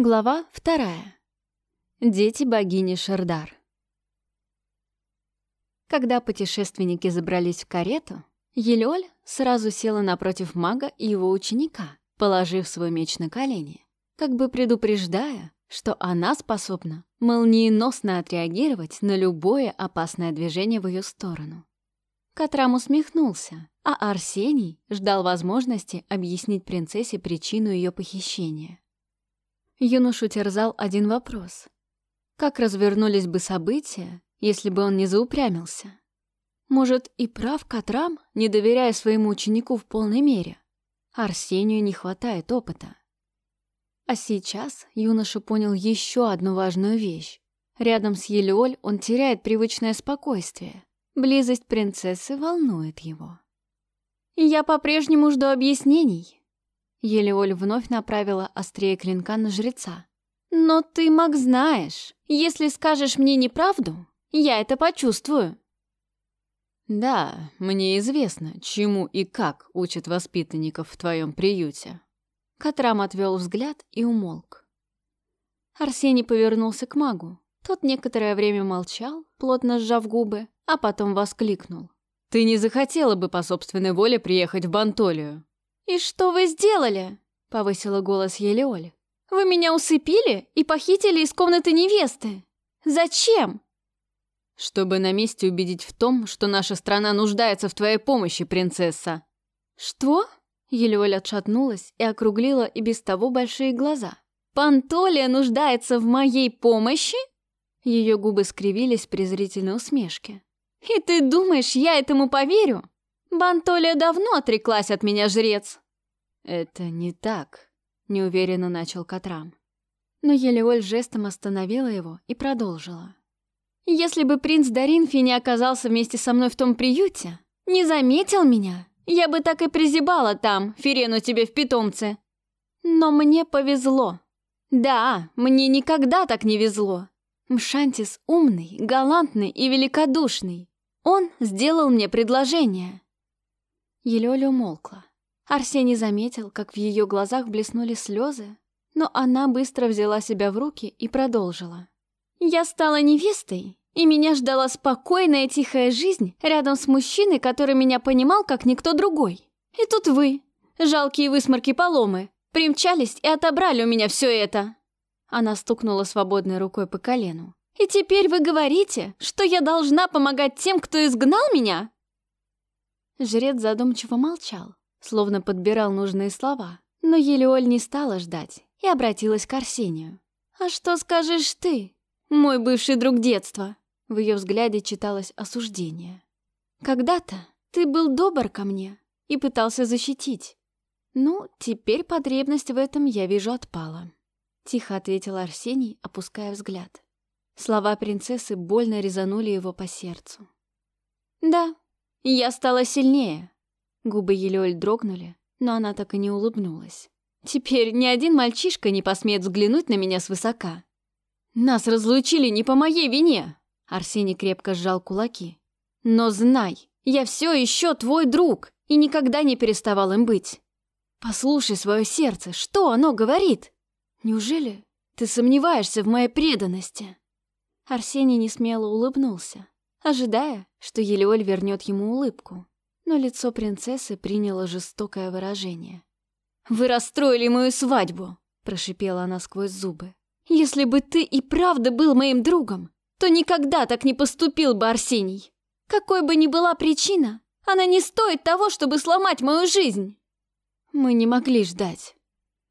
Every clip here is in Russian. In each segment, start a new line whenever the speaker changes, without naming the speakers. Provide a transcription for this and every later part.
Глава вторая. Дети богини Шердар. Когда путешественники забрались в карету, Елёль сразу села напротив мага и его ученика, положив свой меч на колени, как бы предупреждая, что она способна молниеносно отреагировать на любое опасное движение в ее сторону. Катрам усмехнулся, а Арсений ждал возможности объяснить принцессе причину ее похищения. Юношу терзал один вопрос. Как развернулись бы события, если бы он не заупрямился? Может, и прав Катрам, не доверяя своему ученику в полной мере? Арсению не хватает опыта. А сейчас юноша понял еще одну важную вещь. Рядом с Елеоль он теряет привычное спокойствие. Близость принцессы волнует его. «Я по-прежнему жду объяснений», Елеоль вновь направила острее клинка на жреца. «Но ты, маг, знаешь, если скажешь мне неправду, я это почувствую».
«Да, мне известно, чему и как учат воспитанников в твоем приюте».
Катрам отвел взгляд и умолк. Арсений повернулся к магу. Тот некоторое время молчал, плотно сжав губы, а потом воскликнул.
«Ты не захотела бы по собственной воле приехать в Бантолию?»
«И что вы сделали?» — повысила голос Елеоль. «Вы меня усыпили и похитили из комнаты невесты. Зачем?»
«Чтобы на месте убедить в том, что наша страна нуждается в твоей помощи, принцесса».
«Что?» — Елеоль отшатнулась и округлила и без того большие глаза. «Пантолия нуждается в моей помощи?» Ее губы скривились в презрительной усмешке. «И ты думаешь, я этому поверю? Бантолия давно отреклась от меня, жрец.
Это не так, неуверенно начал Катрам.
Но Елеоль жестом остановила его и продолжила. Если бы принц Даринфи не оказался вместе со мной в том приюте, не заметил меня, я бы так и призябала там, Фирену тебе в питомце. Но мне повезло. Да, мне никогда так не везло. Мшантис умный, галантный и великодушный. Он сделал мне предложение. Елёля умолкла. Арсений заметил, как в ее глазах блеснули слезы, но она быстро взяла себя в руки и продолжила. «Я стала невестой, и меня ждала спокойная тихая жизнь рядом с мужчиной, который меня понимал, как никто другой. И тут вы, жалкие высморки поломы, примчались и отобрали у меня все это». Она стукнула свободной рукой по колену. «И теперь вы говорите, что я должна помогать тем, кто изгнал меня?» Жрец задумчиво молчал, словно подбирал нужные слова. Но Елеоль не стала ждать и обратилась к Арсению. «А что скажешь ты, мой бывший друг детства?» В ее взгляде читалось осуждение. «Когда-то ты был добр ко мне и пытался защитить. Ну, теперь потребность в этом, я вижу, отпала», — тихо ответил Арсений, опуская взгляд. Слова принцессы больно резанули его по сердцу. «Да, я стала сильнее. Губы Елеоль дрогнули, но она так и не улыбнулась. Теперь ни один мальчишка не посмеет взглянуть на меня свысока. Нас разлучили не по моей вине. Арсений крепко сжал кулаки. Но знай, я все еще твой друг и никогда не переставал им быть. Послушай свое сердце, что оно говорит? Неужели ты сомневаешься в моей преданности? Арсений несмело улыбнулся ожидая, что Елеоль вернет ему улыбку. Но лицо принцессы приняло жестокое выражение. «Вы расстроили мою свадьбу!» – прошипела она сквозь зубы. «Если бы ты и правда был моим другом, то никогда так не поступил бы Арсений. Какой бы ни была причина, она не стоит того, чтобы сломать мою жизнь!» Мы не могли ждать.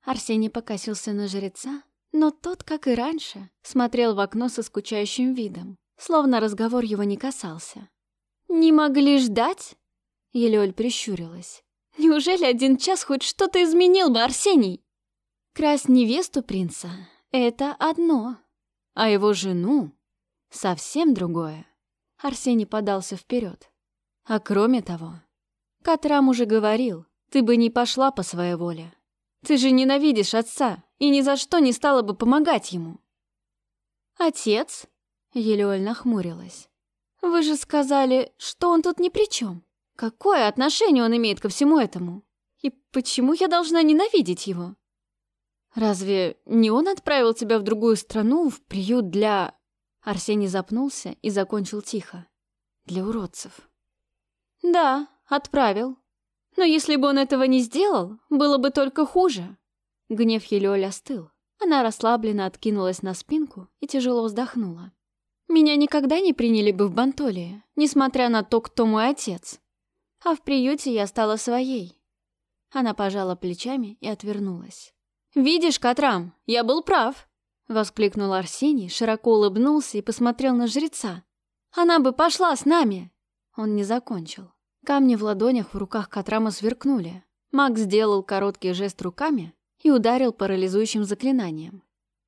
Арсений покосился на жреца, но тот, как и раньше, смотрел в окно со скучающим видом словно разговор его не касался. «Не могли ждать?» Елеоль прищурилась. «Неужели один час хоть что-то изменил бы, Арсений?» «Красть невесту принца — это одно, а его жену — совсем другое». Арсений подался вперед. «А кроме того, Катрам уже говорил, ты бы не пошла по своей воле. Ты же ненавидишь отца и ни за что не стала бы помогать ему». «Отец?» Елеоль нахмурилась. «Вы же сказали, что он тут ни при чем. Какое отношение он имеет ко всему этому? И почему я должна ненавидеть его?» Разве не он отправил тебя в другую страну, в приют для...» Арсений запнулся и закончил тихо. «Для уродцев». «Да, отправил. Но если бы он этого не сделал, было бы только хуже». Гнев Елёль остыл. Она расслабленно откинулась на спинку и тяжело вздохнула. «Меня никогда не приняли бы в Бантолии, несмотря на то, кто мой отец. А в приюте я стала своей». Она пожала плечами и отвернулась. «Видишь, Катрам, я был прав!» Воскликнул Арсений, широко улыбнулся и посмотрел на жреца. «Она бы пошла с нами!» Он не закончил. Камни в ладонях в руках Катрама сверкнули. Маг сделал короткий жест руками и ударил парализующим заклинанием.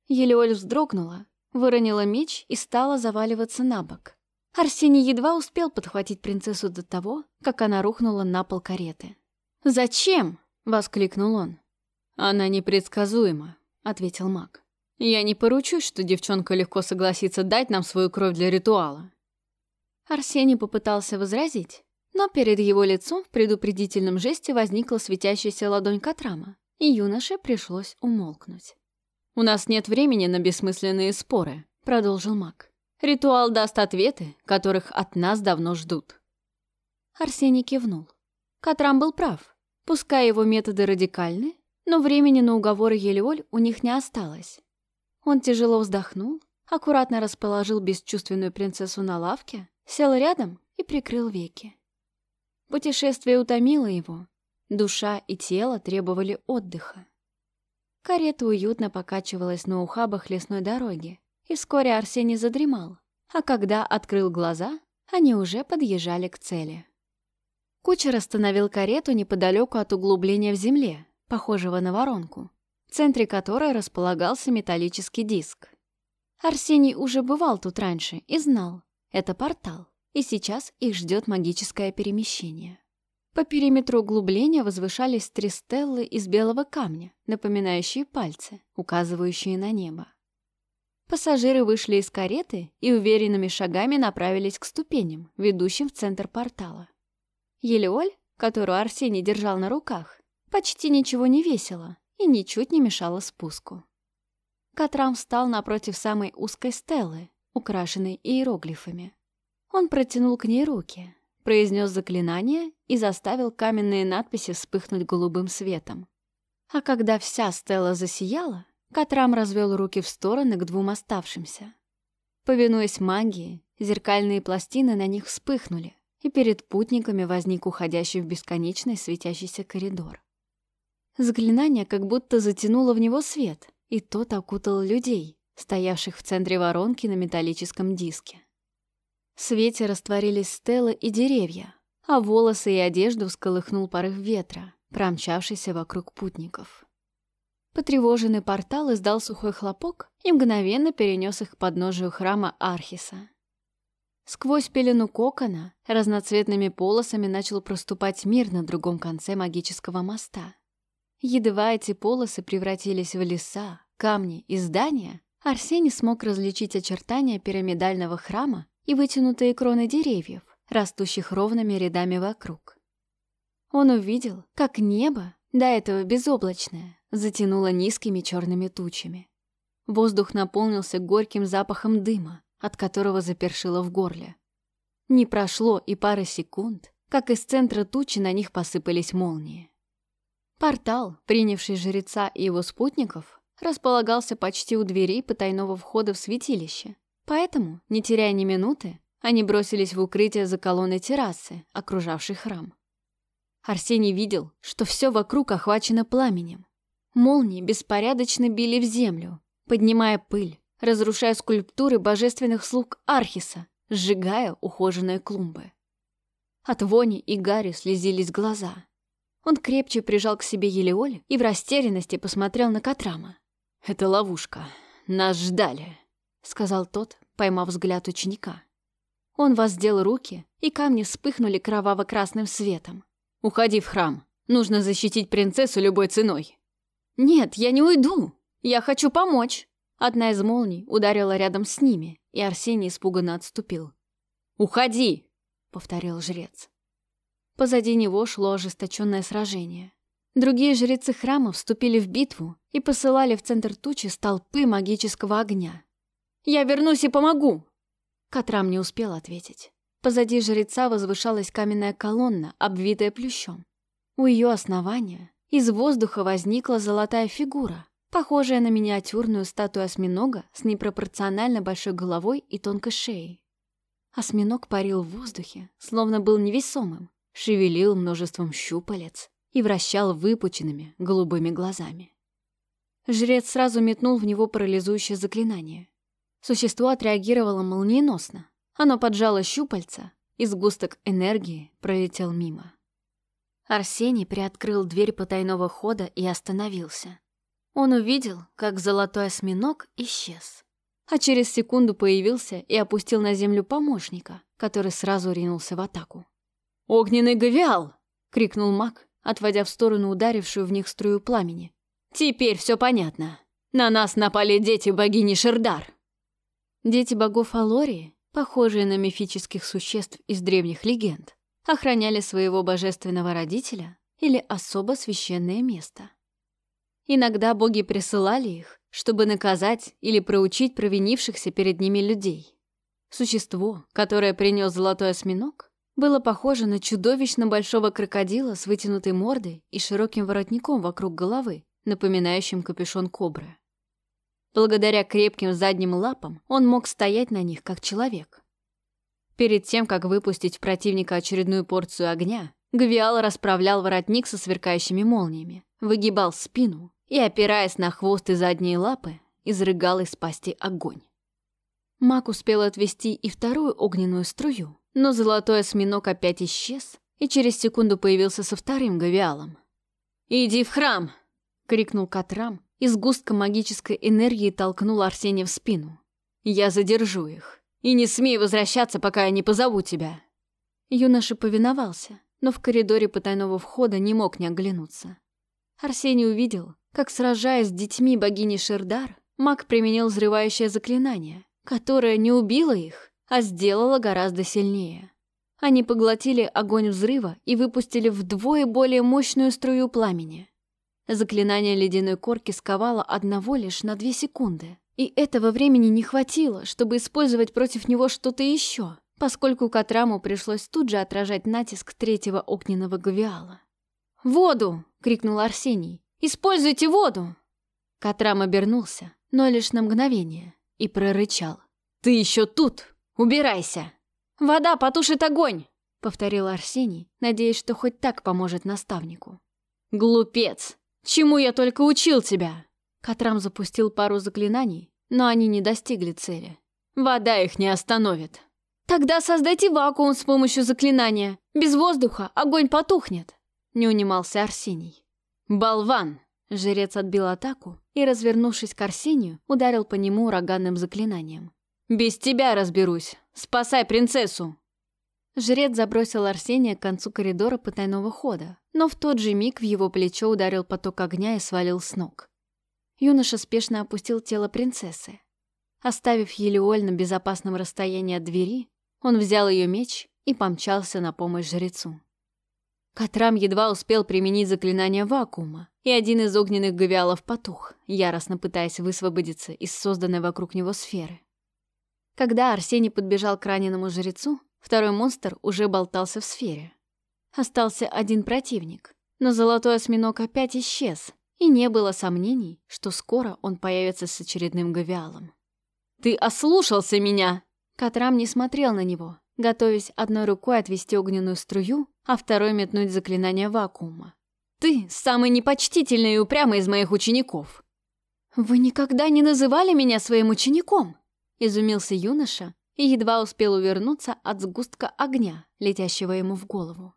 Елеоль вздрогнула, выронила меч и стала заваливаться на бок. Арсений едва успел подхватить принцессу до того, как она рухнула на пол кареты. «Зачем?» — воскликнул он.
«Она непредсказуема», — ответил маг. «Я не поручусь, что девчонка легко согласится дать нам свою кровь для ритуала».
Арсений попытался возразить, но перед его лицом в предупредительном жесте возникла светящаяся ладонь Катрама, и юноше пришлось умолкнуть.
«У нас нет времени на бессмысленные споры», — продолжил маг. «Ритуал даст ответы, которых от нас давно ждут».
Арсений кивнул. Катрам был прав. Пускай его методы радикальны, но времени на уговоры Елеоль у них не осталось. Он тяжело вздохнул, аккуратно расположил бесчувственную принцессу на лавке, сел рядом и прикрыл веки. Путешествие утомило его, душа и тело требовали отдыха. Карета уютно покачивалась на ухабах лесной дороги, и вскоре Арсений задремал, а когда открыл глаза, они уже подъезжали к цели. Кучер остановил карету неподалеку от углубления в земле, похожего на воронку, в центре которой располагался металлический диск. Арсений уже бывал тут раньше и знал, это портал, и сейчас их ждет магическое перемещение. По периметру углубления возвышались три стеллы из белого камня, напоминающие пальцы, указывающие на небо. Пассажиры вышли из кареты и уверенными шагами направились к ступеням, ведущим в центр портала. Елеоль, которую Арсений держал на руках, почти ничего не весила и ничуть не мешала спуску. Катрам встал напротив самой узкой стелы, украшенной иероглифами. Он протянул к ней руки, произнес заклинание и заставил каменные надписи вспыхнуть голубым светом. А когда вся стела засияла, Катрам развел руки в стороны к двум оставшимся. Повинуясь магии, зеркальные пластины на них вспыхнули, и перед путниками возник уходящий в бесконечный светящийся коридор. Заклинание как будто затянуло в него свет, и тот окутал людей, стоявших в центре воронки на металлическом диске. Свете растворились стелы и деревья, а волосы и одежду всколыхнул порыв ветра, промчавшийся вокруг путников. Потревоженный портал издал сухой хлопок и мгновенно перенес их к подножию храма Архиса. Сквозь пелену кокона разноцветными полосами начал проступать мир на другом конце магического моста. Едва эти полосы превратились в леса, камни и здания, Арсений смог различить очертания пирамидального храма и вытянутые кроны деревьев, растущих ровными рядами вокруг. Он увидел, как небо, до этого безоблачное, затянуло низкими черными тучами. Воздух наполнился горьким запахом дыма, от которого запершило в горле. Не прошло и пары секунд, как из центра тучи на них посыпались молнии. Портал, принявший жреца и его спутников, располагался почти у дверей потайного входа в святилище. Поэтому, не теряя ни минуты, они бросились в укрытие за колонной террасы, окружавшей храм. Арсений видел, что все вокруг охвачено пламенем. Молнии беспорядочно били в землю, поднимая пыль, разрушая скульптуры божественных слуг Архиса, сжигая ухоженные клумбы. От вони и гари слезились глаза — он крепче прижал к себе Елеоль и в растерянности посмотрел на Катрама.
«Это ловушка. Нас ждали», — сказал тот, поймав взгляд ученика.
Он воздел руки, и камни вспыхнули кроваво-красным светом.
«Уходи в храм. Нужно защитить принцессу любой ценой».
«Нет, я не уйду. Я хочу помочь». Одна из молний ударила рядом с ними, и Арсений испуганно отступил.
«Уходи!»
— повторил жрец. Позади него шло ожесточенное сражение. Другие жрецы храма вступили в битву и посылали в центр тучи столпы магического огня. «Я вернусь и помогу!» Катрам не успел ответить. Позади жреца возвышалась каменная колонна, обвитая плющом. У ее основания из воздуха возникла золотая фигура, похожая на миниатюрную статую осьминога с непропорционально большой головой и тонкой шеей. Осьминог парил в воздухе, словно был невесомым, шевелил множеством щупалец и вращал выпученными голубыми глазами. Жрец сразу метнул в него парализующее заклинание. Существо отреагировало молниеносно. Оно поджало щупальца, и сгусток энергии пролетел мимо. Арсений приоткрыл дверь потайного хода и остановился. Он увидел, как золотой осьминог исчез. А через секунду появился и опустил на землю помощника, который сразу ринулся в атаку.
«Огненный гавиал!»
— крикнул маг, отводя в сторону ударившую в них струю пламени.
«Теперь все понятно. На нас напали дети богини Шердар!»
Дети богов Алории, похожие на мифических существ из древних легенд, охраняли своего божественного родителя или особо священное место. Иногда боги присылали их, чтобы наказать или проучить провинившихся перед ними людей. Существо, которое принес золотой осьминог, было похоже на чудовищно большого крокодила с вытянутой мордой и широким воротником вокруг головы, напоминающим капюшон кобры. Благодаря крепким задним лапам он мог стоять на них, как человек. Перед тем, как выпустить в противника очередную порцию огня, Гвиал расправлял воротник со сверкающими молниями, выгибал спину и, опираясь на хвост и задние лапы, изрыгал из пасти огонь. Маг успел отвести и вторую огненную струю, но золотой осьминог опять исчез и через секунду появился со вторым гавиалом.
«Иди в храм!» — крикнул Катрам, и сгустка магической энергии толкнул Арсения в спину. «Я задержу их. И не смей возвращаться, пока я не позову тебя».
Юноша повиновался, но в коридоре потайного входа не мог не оглянуться. Арсений увидел, как, сражаясь с детьми богини Шердар, маг применил взрывающее заклинание, которое не убило их, а сделало гораздо сильнее. Они поглотили огонь взрыва и выпустили вдвое более мощную струю пламени. Заклинание ледяной корки сковало одного лишь на две секунды. И этого времени не хватило, чтобы использовать против него что-то еще, поскольку Катраму пришлось тут же отражать натиск третьего огненного гавиала.
«Воду!» — крикнул Арсений. «Используйте воду!»
Катрам обернулся, но лишь на мгновение, и прорычал.
«Ты еще тут! Убирайся!»
«Вода потушит огонь!» — повторил Арсений, надеясь, что хоть так поможет наставнику.
«Глупец! Чему я только учил тебя?»
Катрам запустил пару заклинаний, но они не достигли цели.
«Вода их не остановит».
«Тогда создайте вакуум с помощью заклинания. Без воздуха огонь потухнет», — не унимался Арсений.
«Болван!»
Жрец отбил атаку и, развернувшись к Арсению, ударил по нему ураганным заклинанием.
«Без тебя разберусь! Спасай принцессу!»
Жрец забросил Арсения к концу коридора потайного хода, но в тот же миг в его плечо ударил поток огня и свалил с ног. Юноша спешно опустил тело принцессы. Оставив Елеоль на безопасном расстоянии от двери, он взял ее меч и помчался на помощь жрецу. Катрам едва успел применить заклинание вакуума, и один из огненных гавиалов потух, яростно пытаясь высвободиться из созданной вокруг него сферы. Когда Арсений подбежал к раненому жрецу, Второй монстр уже болтался в сфере. Остался один противник, но золотой осьминог опять исчез, и не было сомнений, что скоро он появится с очередным гавиалом.
«Ты ослушался меня!»
Катрам не смотрел на него, готовясь одной рукой отвести огненную струю, а второй метнуть заклинание вакуума.
«Ты самый непочтительный и упрямый из моих учеников!»
«Вы никогда не называли меня своим учеником?» — изумился юноша, и едва успел увернуться от сгустка огня, летящего ему в голову.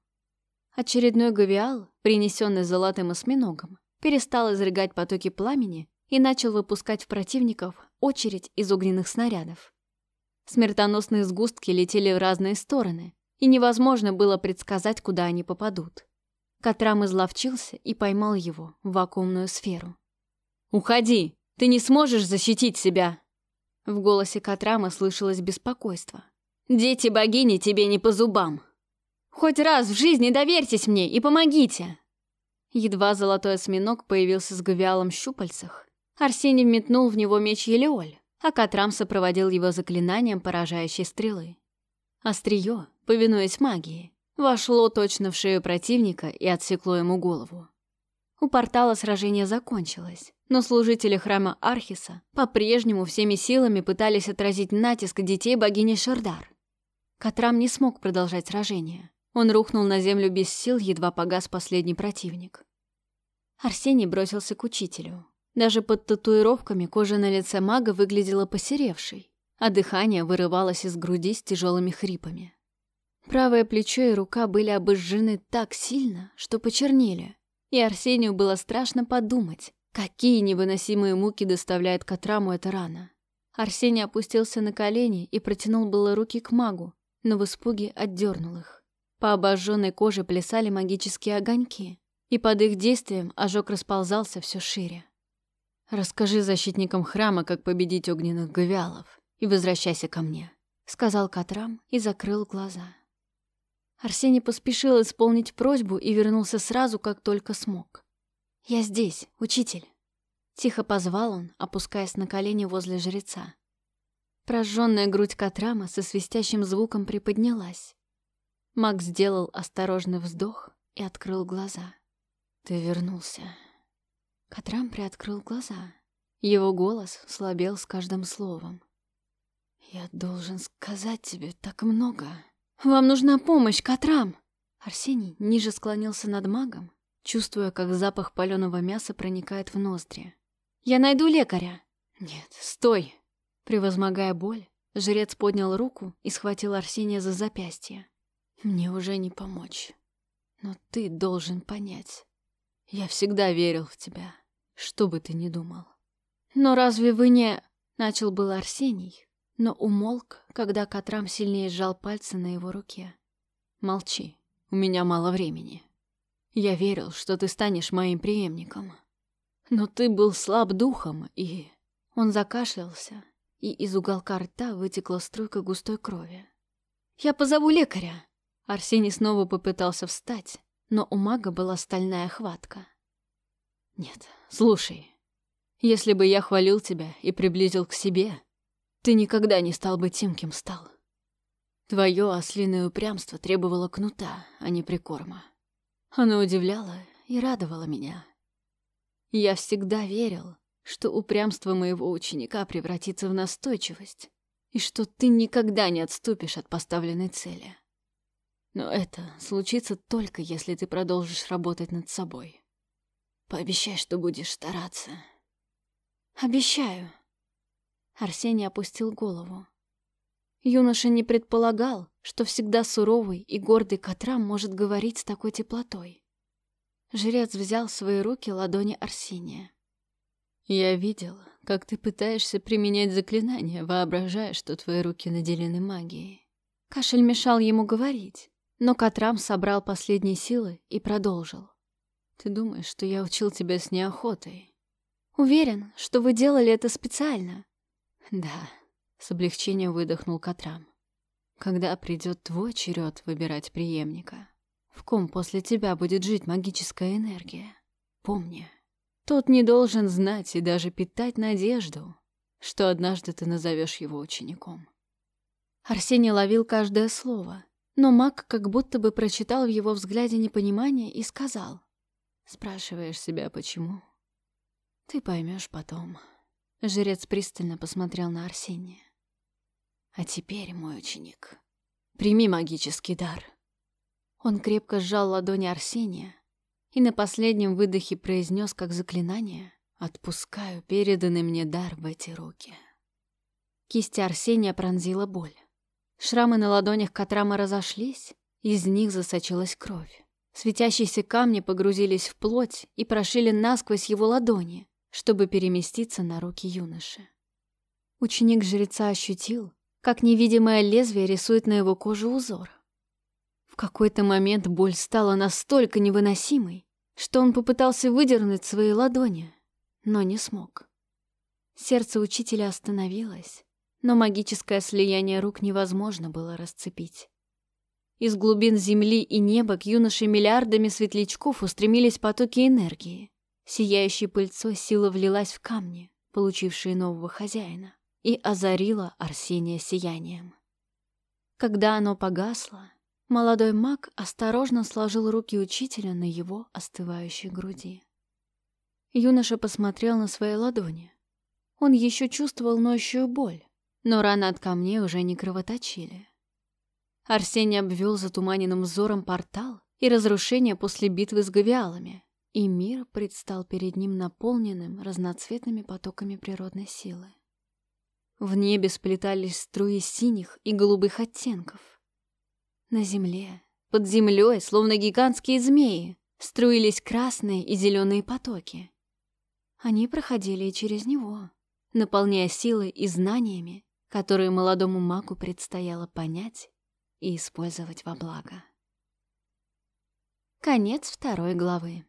Очередной гавиал, принесенный золотым осьминогом, перестал изрыгать потоки пламени и начал выпускать в противников очередь из огненных снарядов. Смертоносные сгустки летели в разные стороны, и невозможно было предсказать, куда они попадут. Катрам изловчился и поймал его в вакуумную сферу.
«Уходи! Ты не сможешь защитить себя!»
В голосе Катрама слышалось беспокойство.
«Дети богини тебе не по зубам. Хоть раз в жизни доверьтесь мне и помогите!»
Едва золотой осьминог появился с гавиалом в щупальцах, Арсений метнул в него меч Елеоль, а Катрам сопроводил его заклинанием поражающей стрелы. Остриё, повинуясь магии, вошло точно в шею противника и отсекло ему голову. У портала сражение закончилось, но служители храма Архиса по-прежнему всеми силами пытались отразить натиск детей богини Шардар. Катрам не смог продолжать сражение. Он рухнул на землю без сил, едва погас последний противник. Арсений бросился к учителю. Даже под татуировками кожа на лице мага выглядела посеревшей, а дыхание вырывалось из груди с тяжелыми хрипами. Правое плечо и рука были обожжены так сильно, что почернели, и Арсению было страшно подумать, какие невыносимые муки доставляет Катраму эта рана. Арсений опустился на колени и протянул было руки к магу, но в испуге отдернул их. По обожженной коже плясали магические огоньки, и под их действием ожог расползался все шире. «Расскажи защитникам храма, как победить огненных гавиалов, и возвращайся ко мне», — сказал Катрам и закрыл глаза. Арсений поспешил исполнить просьбу и вернулся сразу, как только смог. «Я здесь, учитель», — тихо позвал он, опускаясь на колени возле жреца. Прожженная грудь Катрама со свистящим звуком приподнялась. Макс сделал осторожный вздох и открыл глаза. «Ты вернулся». Катрам приоткрыл глаза. Его голос слабел с каждым словом. «Я должен сказать тебе так много». «Вам нужна помощь, Катрам!» Арсений ниже склонился над магом, чувствуя, как запах паленого мяса проникает в ноздри. «Я найду лекаря!» «Нет, стой!» Превозмогая боль, жрец поднял руку и схватил Арсения за запястье. «Мне уже не помочь. Но ты должен понять. Я всегда верил в тебя, что бы ты ни думал». «Но разве вы не...» — начал был Арсений, но умолк, когда Катрам сильнее сжал пальцы на его руке. «Молчи, у меня мало времени. Я верил, что ты станешь моим преемником. Но ты был слаб духом, и...» Он закашлялся, и из уголка рта вытекла струйка густой крови. «Я позову лекаря!» Арсений снова попытался встать, но у мага была стальная хватка. «Нет, слушай, если бы я хвалил тебя и приблизил к себе, ты никогда не стал бы тем, кем стал. Твое ослиное упрямство требовало кнута, а не прикорма. Оно удивляло и радовало меня. Я всегда верил, что упрямство моего ученика превратится в настойчивость, и что ты никогда не отступишь от поставленной цели. Но это случится только, если ты продолжишь работать над собой. Пообещай, что будешь стараться. Обещаю. Арсений опустил голову. Юноша не предполагал, что всегда суровый и гордый Катрам может говорить с такой теплотой. Жрец взял в свои руки ладони Арсения. «Я видел, как ты пытаешься применять заклинания, воображая, что твои руки наделены магией». Кашель мешал ему говорить, но Катрам собрал последние силы и продолжил. «Ты думаешь, что я учил тебя с неохотой?» «Уверен, что вы делали это специально», да, с облегчением выдохнул Катрам. Когда придет твой черед выбирать преемника, в ком после тебя будет жить магическая энергия, помни, тот не должен знать и даже питать надежду, что однажды ты назовешь его учеником. Арсений ловил каждое слово, но маг как будто бы прочитал в его взгляде непонимание и сказал. «Спрашиваешь себя, почему? Ты поймешь потом». Жрец пристально посмотрел на Арсения. «А теперь, мой ученик, прими магический дар». Он крепко сжал ладони Арсения и на последнем выдохе произнес как заклинание «Отпускаю переданный мне дар в эти руки». Кисти Арсения пронзила боль. Шрамы на ладонях Катрама разошлись, из них засочилась кровь. Светящиеся камни погрузились в плоть и прошили насквозь его ладони, чтобы переместиться на руки юноши. Ученик жреца ощутил, как невидимое лезвие рисует на его коже узор. В какой-то момент боль стала настолько невыносимой, что он попытался выдернуть свои ладони, но не смог. Сердце учителя остановилось, но магическое слияние рук невозможно было расцепить. Из глубин земли и неба к юноше миллиардами светлячков устремились потоки энергии. Сияющей пыльцой сила влилась в камни, получившие нового хозяина, и озарила Арсения сиянием. Когда оно погасло, молодой маг осторожно сложил руки учителя на его остывающей груди. Юноша посмотрел на свои ладони. Он еще чувствовал ноющую боль, но раны от камней уже не кровоточили. Арсений обвел затуманенным взором портал и разрушение после битвы с гавиалами, и мир предстал перед ним наполненным разноцветными потоками природной силы. В небе сплетались струи синих и голубых оттенков. На земле, под землей, словно гигантские змеи, струились красные и зеленые потоки. Они проходили и через него, наполняя силой и знаниями, которые молодому магу предстояло понять и использовать во благо. Конец второй главы.